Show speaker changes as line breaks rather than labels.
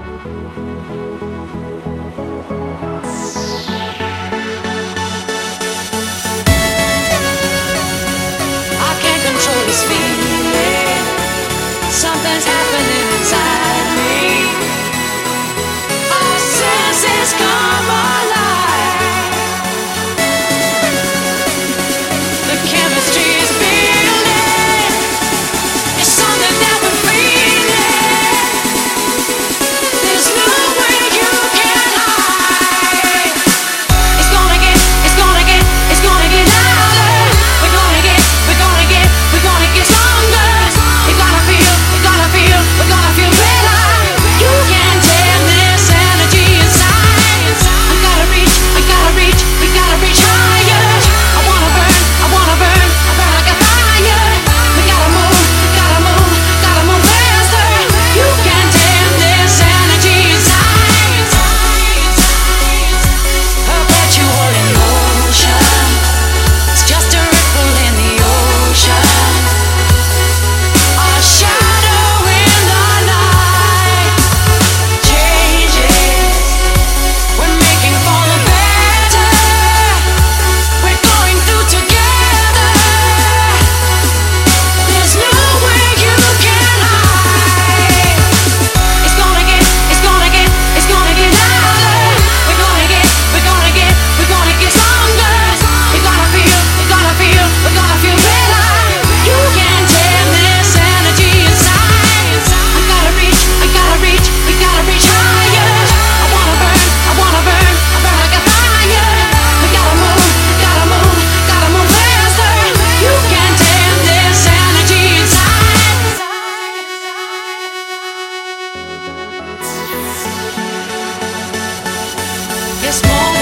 す this moment.